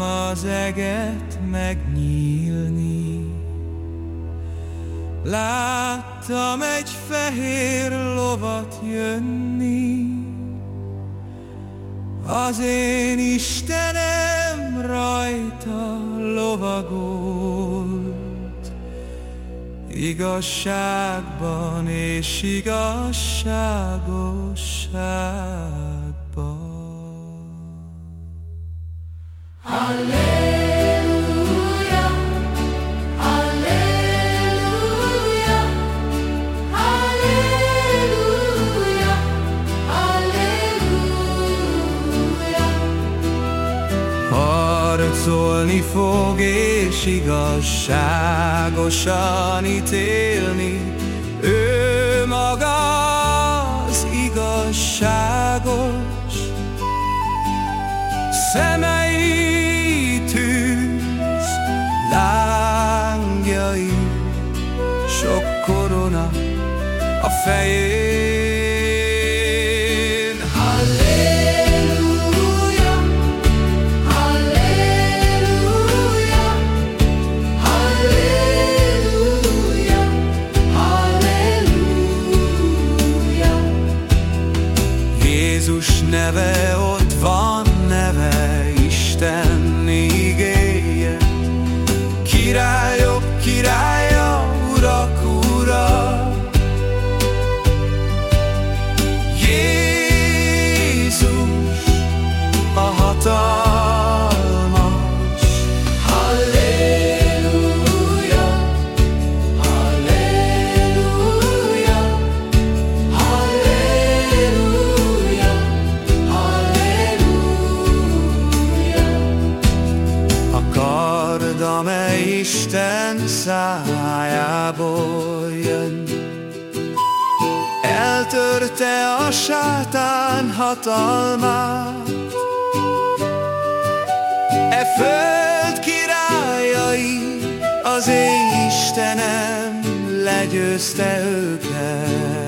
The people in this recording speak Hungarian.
az eget megnyílni. Láttam egy fehér lovat jönni, az én Istenem rajta lovagolt, igazságban és igazságosságban. Harcolni fog és igazságosan ítélni. Ő maga az igazságos, szemei tűz, lángjai, sok korona a fején. Neve ott van neve, Isten igéje. Királyok királya, urak ura. Jézus a hatalmas. Amely Isten szájából jön. Eltörte a sátán hatalmát, E föld királyai, az én Istenem legyőzte őket.